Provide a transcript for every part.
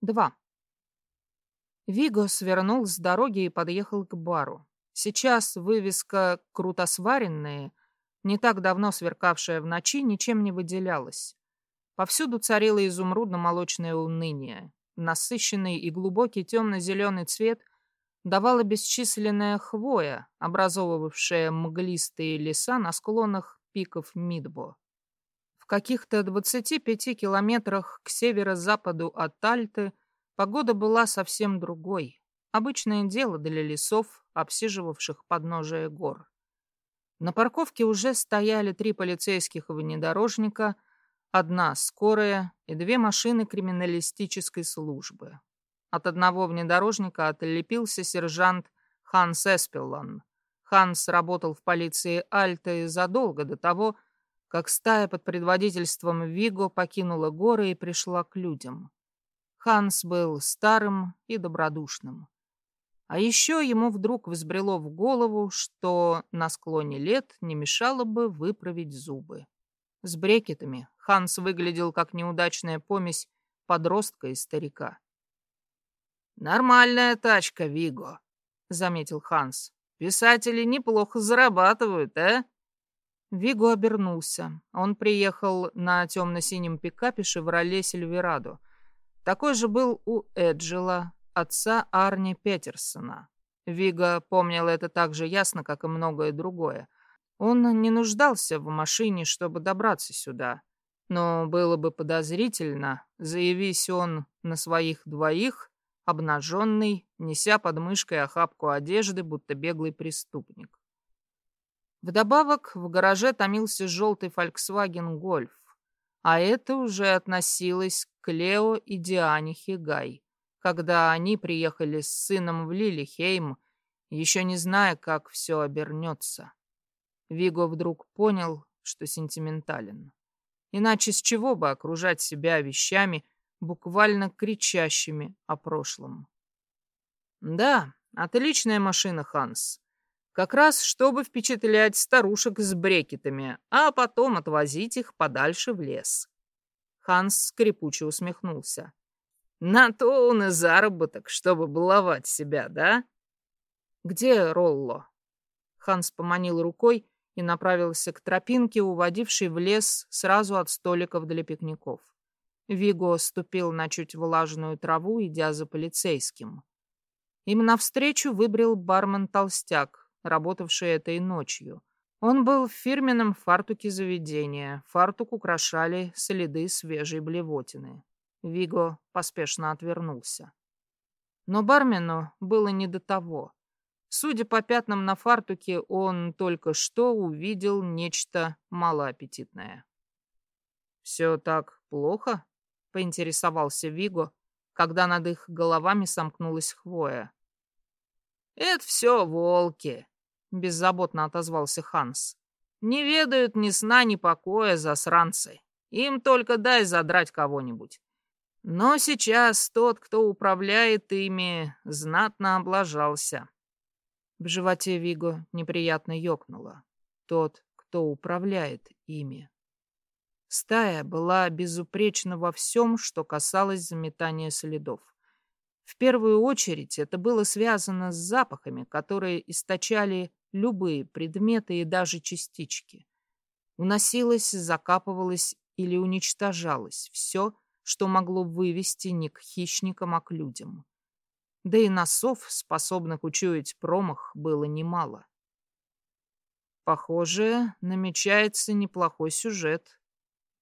Два. Виго свернул с дороги и подъехал к бару. Сейчас вывеска «Круто сваренные», не так давно сверкавшая в ночи, ничем не выделялась. Повсюду царило изумрудно-молочное уныние. Насыщенный и глубокий темно-зеленый цвет давала бесчисленная хвоя, образовывавшая мглистые леса на склонах пиков Мидбо. Каких-то 25 километрах к северо-западу от Альты погода была совсем другой. Обычное дело для лесов, обсиживавших подножие гор. На парковке уже стояли три полицейских внедорожника, одна скорая и две машины криминалистической службы. От одного внедорожника отлепился сержант Ханс Эспеллан. Ханс работал в полиции Альты задолго до того, как стая под предводительством Виго покинула горы и пришла к людям. Ханс был старым и добродушным. А еще ему вдруг взбрело в голову, что на склоне лет не мешало бы выправить зубы. С брекетами Ханс выглядел как неудачная помесь подростка и старика. «Нормальная тачка, Виго», — заметил Ханс. «Писатели неплохо зарабатывают, а?» Виго обернулся. Он приехал на темно-синем пикапе «Шевроле Сильверадо». Такой же был у Эджела, отца Арни Петерсона. Виго помнил это так же ясно, как и многое другое. Он не нуждался в машине, чтобы добраться сюда. Но было бы подозрительно, заявись он на своих двоих, обнаженный, неся под мышкой охапку одежды, будто беглый преступник. Вдобавок в гараже томился желтый Volkswagen Golf, а это уже относилось к Лео и Диане Хигай, когда они приехали с сыном в Лилихейм, еще не зная, как все обернется. Виго вдруг понял, что сентиментален. Иначе с чего бы окружать себя вещами, буквально кричащими о прошлом. Да, отличная машина, Ханс. Как раз, чтобы впечатлять старушек с брекетами, а потом отвозить их подальше в лес. Ханс скрипуче усмехнулся. На то он и заработок, чтобы баловать себя, да? Где Ролло? Ханс поманил рукой и направился к тропинке, уводившей в лес сразу от столиков для пикников. Виго ступил на чуть влажную траву, идя за полицейским. Им навстречу выбрел бармен-толстяк, работавший этой ночью. Он был в фирменном фартуке заведения. Фартук украшали следы свежей блевотины. Виго поспешно отвернулся. Но бармену было не до того. Судя по пятнам на фартуке, он только что увидел нечто малоаппетитное. «Все так плохо?» — поинтересовался Виго, когда над их головами сомкнулась хвоя. «Это все волки», — беззаботно отозвался Ханс. «Не ведают ни сна, ни покоя засранцы. Им только дай задрать кого-нибудь. Но сейчас тот, кто управляет ими, знатно облажался». В животе Виго неприятно ёкнуло. Тот, кто управляет ими. Стая была безупречна во всем, что касалось заметания следов. В первую очередь это было связано с запахами, которые источали любые предметы и даже частички. Уносилось, закапывалось или уничтожалось все, что могло вывести не к хищникам, а к людям. Да и носов, способных учуять промах, было немало. Похоже, намечается неплохой сюжет,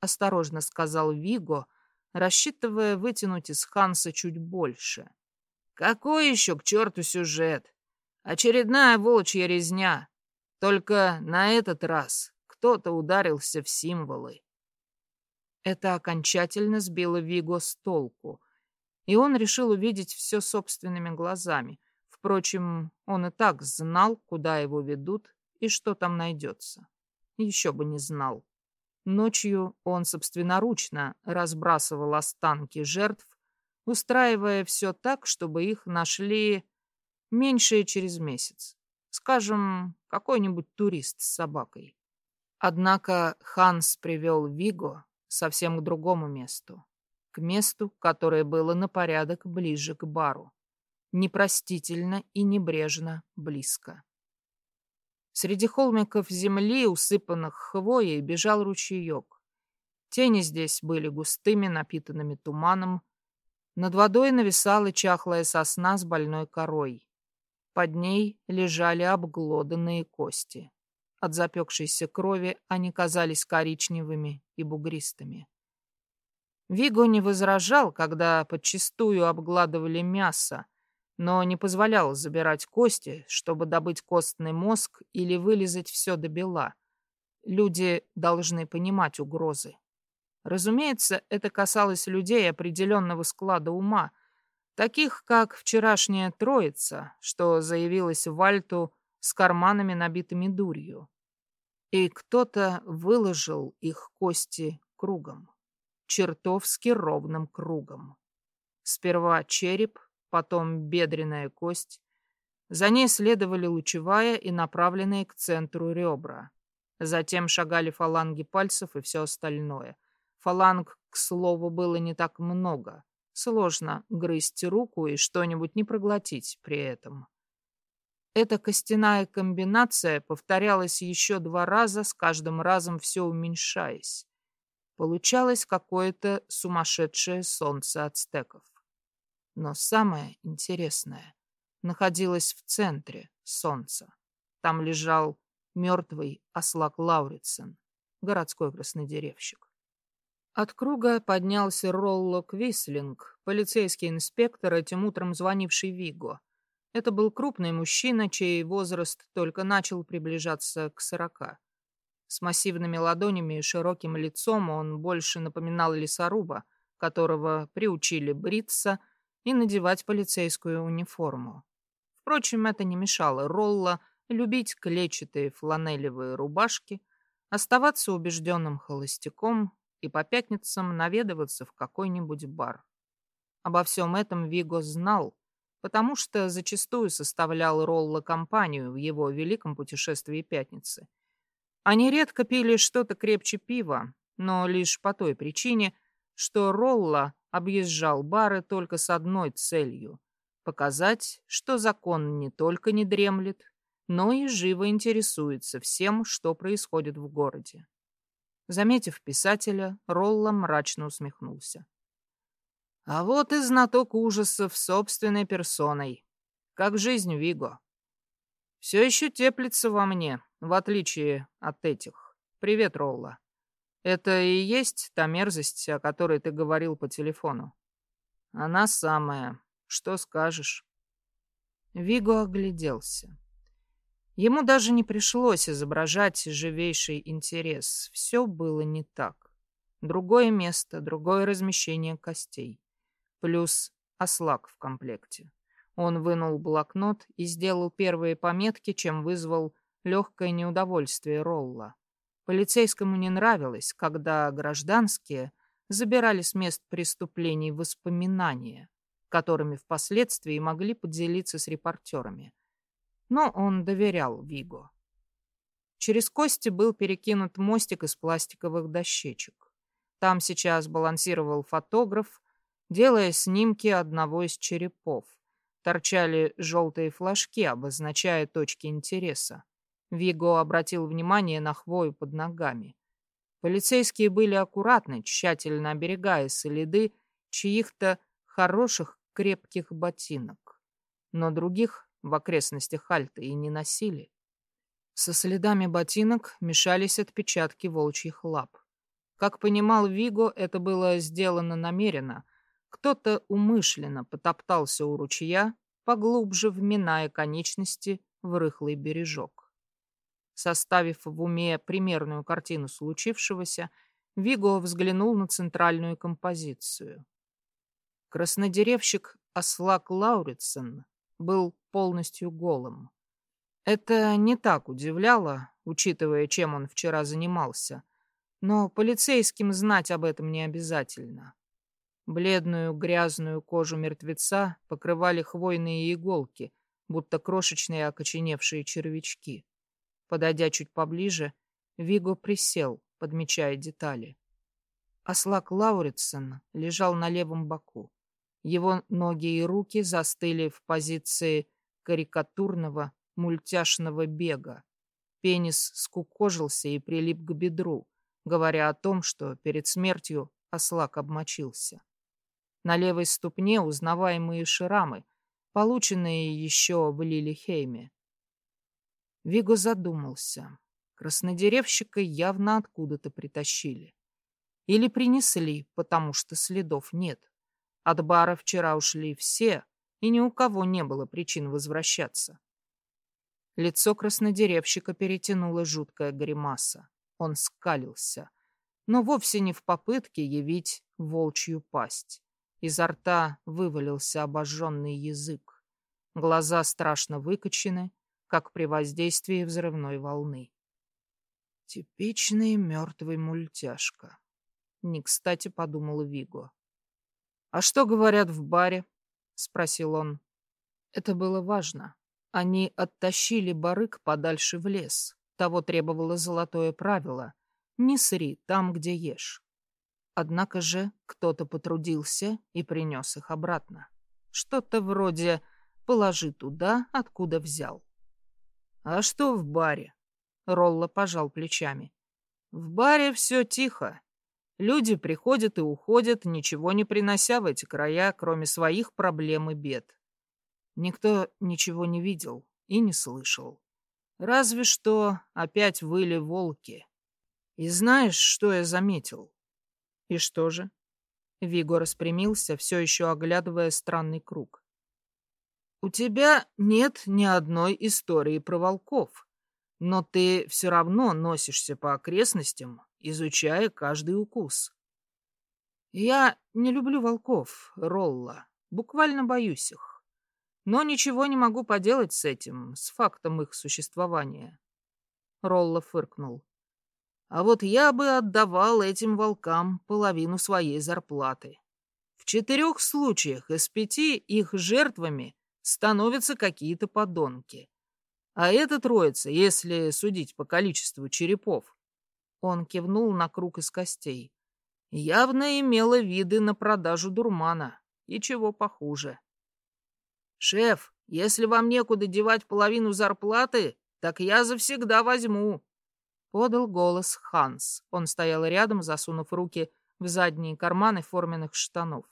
осторожно сказал Виго, рассчитывая вытянуть из Ханса чуть больше. Какой еще к черту сюжет? Очередная волчья резня. Только на этот раз кто-то ударился в символы. Это окончательно сбило Виго с толку, и он решил увидеть все собственными глазами. Впрочем, он и так знал, куда его ведут и что там найдется. Еще бы не знал. Ночью он собственноручно разбрасывал останки жертв, устраивая все так, чтобы их нашли меньше через месяц. Скажем, какой-нибудь турист с собакой. Однако Ханс привел Виго совсем к другому месту. к месту, которое было на порядок ближе к бару. Непростительно и небрежно близко. Среди холмиков земли, усыпанных хвоей, бежал ручеек. Тени здесь были густыми, напитанными туманом. Над водой нависала чахлая сосна с больной корой. Под ней лежали обглоданные кости. От запекшейся крови они казались коричневыми и бугристыми. Виго не возражал, когда подчистую обгладывали мясо, но не позволял забирать кости, чтобы добыть костный мозг или вылезать все до бела. Люди должны понимать угрозы. Разумеется, это касалось людей определенного склада ума, таких как вчерашняя троица, что заявилась в Альту с карманами, набитыми дурью. И кто-то выложил их кости кругом, чертовски ровным кругом. Сперва череп, потом бедренная кость. За ней следовали лучевая и направленные к центру ребра. Затем шагали фаланги пальцев и все остальное. Фаланг, к слову, было не так много. Сложно грызть руку и что-нибудь не проглотить при этом. Эта костяная комбинация повторялась еще два раза, с каждым разом все уменьшаясь. Получалось какое-то сумасшедшее солнце ацтеков. Но самое интересное находилось в центре солнца. Там лежал мертвый ослак Лауритсен, городской краснодеревщик. От круга поднялся Ролло Квислинг, полицейский инспектор, этим утром звонивший Виго. Это был крупный мужчина, чей возраст только начал приближаться к сорока. С массивными ладонями и широким лицом он больше напоминал лесоруба, которого приучили бриться и надевать полицейскую униформу. Впрочем, это не мешало Ролло любить клетчатые фланелевые рубашки, оставаться убежденным холостяком и по пятницам наведываться в какой-нибудь бар. Обо всем этом Виго знал, потому что зачастую составлял Ролла компанию в его великом путешествии пятницы. Они редко пили что-то крепче пива, но лишь по той причине, что Ролла объезжал бары только с одной целью — показать, что закон не только не дремлет, но и живо интересуется всем, что происходит в городе. Заметив писателя, Ролла мрачно усмехнулся. А вот и знаток ужасов собственной персоной. Как жизнь Виго. Все еще теплится во мне, в отличие от этих. Привет, Ролла. Это и есть та мерзость, о которой ты говорил по телефону. Она самая. Что скажешь? Виго огляделся. Ему даже не пришлось изображать живейший интерес. Все было не так. Другое место, другое размещение костей. Плюс ослак в комплекте. Он вынул блокнот и сделал первые пометки, чем вызвал легкое неудовольствие Ролла. Полицейскому не нравилось, когда гражданские забирали с мест преступлений воспоминания, которыми впоследствии могли поделиться с репортерами но он доверял Виго. Через кости был перекинут мостик из пластиковых дощечек. Там сейчас балансировал фотограф, делая снимки одного из черепов. Торчали желтые флажки, обозначая точки интереса. Виго обратил внимание на хвою под ногами. Полицейские были аккуратны, тщательно оберегая следы чьих-то хороших крепких ботинок. Но других в окрестностях Альты и не носили. Со следами ботинок мешались отпечатки волчьих лап. Как понимал Виго, это было сделано намеренно. Кто-то умышленно потоптался у ручья, поглубже вминая конечности в рыхлый бережок. Составив в уме примерную картину случившегося, Виго взглянул на центральную композицию. Краснодеревщик Аслак Лауритсен был полностью голым. Это не так удивляло, учитывая, чем он вчера занимался, но полицейским знать об этом не обязательно. Бледную грязную кожу мертвеца покрывали хвойные иголки, будто крошечные окоченевшие червячки. Подойдя чуть поближе, Виго присел, подмечая детали. Ослак Лауритсон лежал на левом боку. Его ноги и руки застыли в позиции карикатурного мультяшного бега. Пенис скукожился и прилип к бедру, говоря о том, что перед смертью ослак обмочился. На левой ступне узнаваемые шрамы, полученные еще в Лилихейме. Виго задумался. Краснодеревщика явно откуда-то притащили. Или принесли, потому что следов нет. От бара вчера ушли все, и ни у кого не было причин возвращаться. Лицо краснодеревщика перетянула жуткая гримаса. Он скалился, но вовсе не в попытке явить волчью пасть. Изо рта вывалился обожженный язык. Глаза страшно выкочены, как при воздействии взрывной волны. Типичный мертвый мультяшка. Не кстати подумал Виго. «А что говорят в баре?» — спросил он. Это было важно. Они оттащили барык подальше в лес. Того требовало золотое правило. Не сри там, где ешь. Однако же кто-то потрудился и принес их обратно. Что-то вроде «положи туда, откуда взял». «А что в баре?» Ролла пожал плечами. «В баре все тихо. Люди приходят и уходят, ничего не принося в эти края, кроме своих проблем и бед. Никто ничего не видел и не слышал. Разве что опять выли волки. И знаешь, что я заметил? И что же? Виго распрямился, все еще оглядывая странный круг. У тебя нет ни одной истории про волков, но ты все равно носишься по окрестностям, изучая каждый укус. Я не люблю волков, Ролла, буквально боюсь их. Но ничего не могу поделать с этим, с фактом их существования. Ролла фыркнул. А вот я бы отдавал этим волкам половину своей зарплаты. В четырех случаях из пяти их жертвами становятся какие-то подонки. А эта троица, если судить по количеству черепов, он кивнул на круг из костей, явно имела виды на продажу дурмана, и чего похуже. «Шеф, если вам некуда девать половину зарплаты, так я завсегда возьму», подал голос Ханс. Он стоял рядом, засунув руки в задние карманы форменных штанов.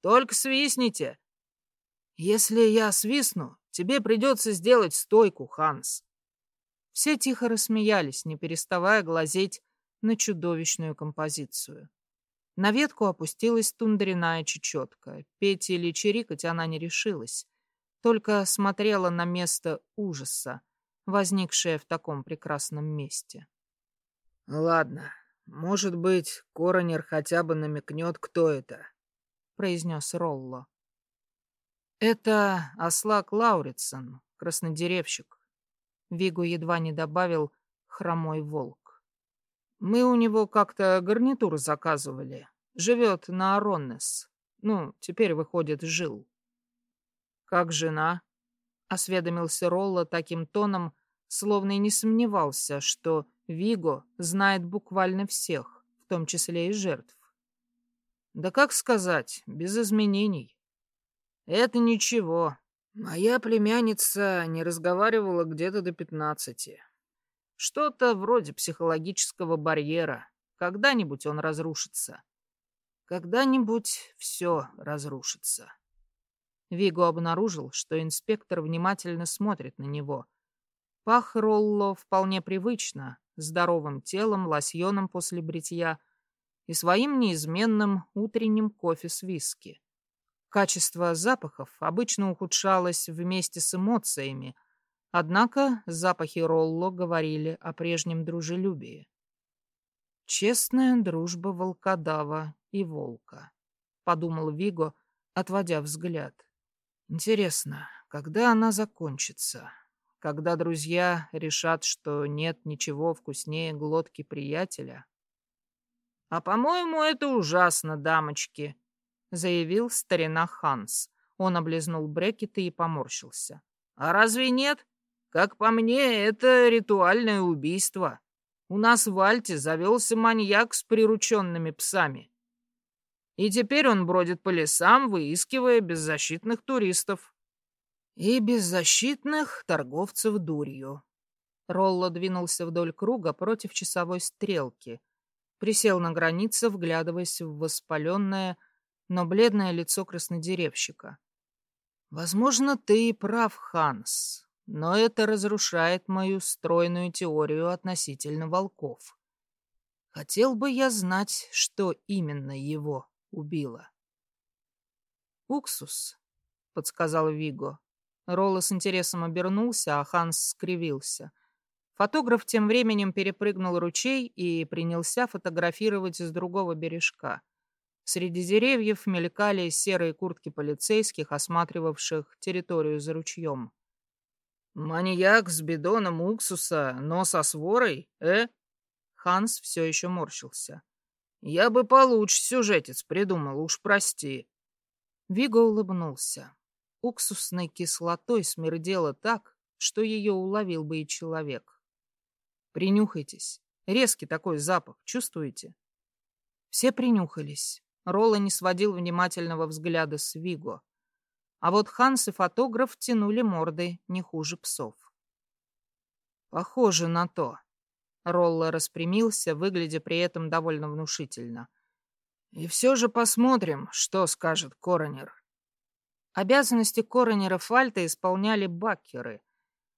«Только свистните!» «Если я свистну, тебе придется сделать стойку, Ханс!» Все тихо рассмеялись, не переставая глазеть на чудовищную композицию. На ветку опустилась тундряная чечетка. Петь или чирикать она не решилась, только смотрела на место ужаса, возникшее в таком прекрасном месте. «Ладно, может быть, Коронер хотя бы намекнет, кто это», — произнес Ролло. «Это Аслак Лауритсон, краснодеревщик». Вигу едва не добавил «хромой волк». «Мы у него как-то гарнитур заказывали. Живет на Ароннес. Ну, теперь, выходит, жил». «Как жена?» — осведомился Ролло таким тоном, словно и не сомневался, что Виго знает буквально всех, в том числе и жертв. Да как сказать, без изменений. Это ничего. Моя племянница не разговаривала где-то до пятнадцати. Что-то вроде психологического барьера. Когда-нибудь он разрушится. Когда-нибудь все разрушится. Виго обнаружил, что инспектор внимательно смотрит на него — Пах Ролло вполне привычно, здоровым телом, лосьоном после бритья и своим неизменным утренним кофе с виски. Качество запахов обычно ухудшалось вместе с эмоциями, однако запахи Ролло говорили о прежнем дружелюбии. «Честная дружба волкодава и волка», — подумал Виго, отводя взгляд. «Интересно, когда она закончится?» когда друзья решат, что нет ничего вкуснее глотки приятеля. «А, по-моему, это ужасно, дамочки», — заявил старина Ханс. Он облизнул брекеты и поморщился. «А разве нет? Как по мне, это ритуальное убийство. У нас в Альте завелся маньяк с прирученными псами. И теперь он бродит по лесам, выискивая беззащитных туристов. И беззащитных торговцев дурью. Ролло двинулся вдоль круга против часовой стрелки. Присел на границе, вглядываясь в воспаленное, но бледное лицо краснодеревщика. «Возможно, ты и прав, Ханс но это разрушает мою стройную теорию относительно волков. Хотел бы я знать, что именно его убило. «Уксус», — подсказал Виго. Ролла с интересом обернулся, а Ханс скривился. Фотограф тем временем перепрыгнул ручей и принялся фотографировать с другого бережка. Среди деревьев мелькали серые куртки полицейских, осматривавших территорию за ручьем. «Маньяк с бидоном уксуса, но со сворой, э?» Ханс все еще морщился. «Я бы получше сюжетец придумал, уж прости». Виго улыбнулся. Уксусной кислотой смердело так, что ее уловил бы и человек. «Принюхайтесь. Резкий такой запах, чувствуете?» Все принюхались. Ролла не сводил внимательного взгляда с Виго. А вот Ханс и фотограф тянули морды не хуже псов. Похоже на то. Ролла распрямился, выглядя при этом довольно внушительно. И все же посмотрим, что скажет коронер. Обязанности коронера Фальта исполняли баккеры.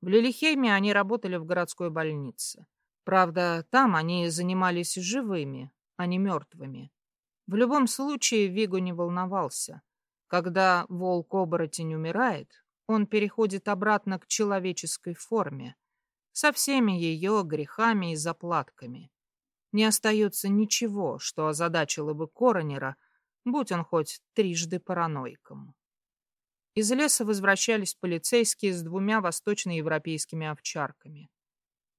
В Лилихейме они работали в городской больнице. Правда, там они занимались живыми, а не мертвыми. В любом случае Виго не волновался. Когда волк-оборотень умирает, он переходит обратно к человеческой форме, со всеми ее грехами и заплатками. Не остается ничего, что озадачило бы коронера, будь он хоть трижды параноиком. Из леса возвращались полицейские с двумя восточноевропейскими овчарками.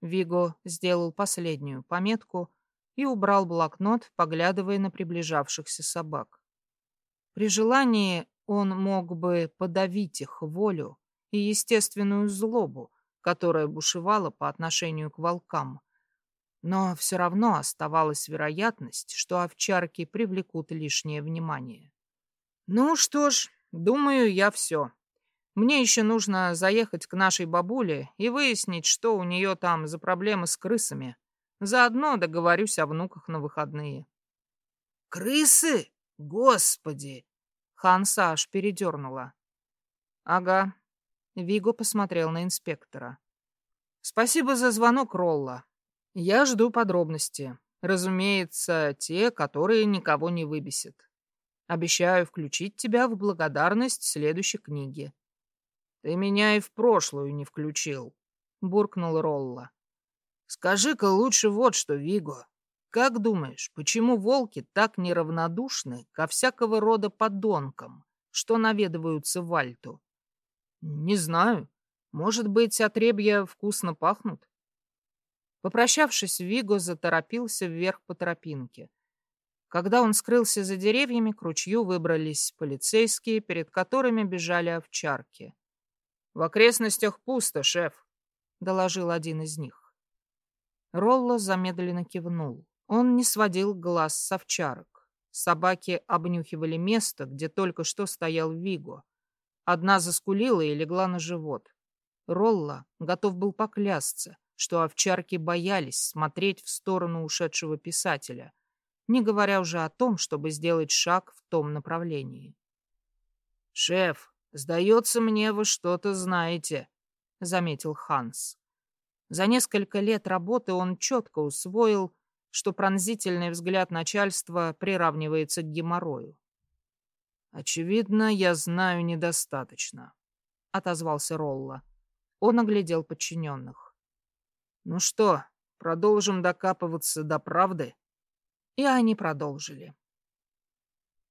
Виго сделал последнюю пометку и убрал блокнот, поглядывая на приближавшихся собак. При желании он мог бы подавить их волю и естественную злобу, которая бушевала по отношению к волкам. Но все равно оставалась вероятность, что овчарки привлекут лишнее внимание. Ну что ж, думаю, я все. Мне еще нужно заехать к нашей бабуле и выяснить, что у нее там за проблемы с крысами. Заодно договорюсь о внуках на выходные. «Крысы?» Господи! Ханса аж передернула. Ага. Виго посмотрел на инспектора. Спасибо за звонок, Ролла. Я жду подробности. Разумеется, те, которые никого не выбесят. Обещаю включить тебя в благодарность следующей книги. Ты меня и в прошлую не включил, буркнул Ролла. Скажи-ка лучше вот что, Виго. Как думаешь, почему волки так неравнодушны ко всякого рода подонкам, что наведываются в Альту? Не знаю. Может быть, отребья вкусно пахнут? Попрощавшись, Виго заторопился вверх по тропинке. Когда он скрылся за деревьями, к ручью выбрались полицейские, перед которыми бежали овчарки. «В окрестностях пусто, шеф», — доложил один из них. Ролло замедленно кивнул. Он не сводил глаз с овчарок. Собаки обнюхивали место, где только что стоял Виго. Одна заскулила и легла на живот. Ролла готов был поклясться, что овчарки боялись смотреть в сторону ушедшего писателя, не говоря уже о том, чтобы сделать шаг в том направлении. «Шеф, сдается мне, вы что-то знаете», — заметил Ханс. За несколько лет работы он четко усвоил, что пронзительный взгляд начальства приравнивается к геморрою. «Очевидно, я знаю недостаточно», — отозвался Ролла. Он оглядел подчиненных. «Ну что, продолжим докапываться до правды?» И они продолжили.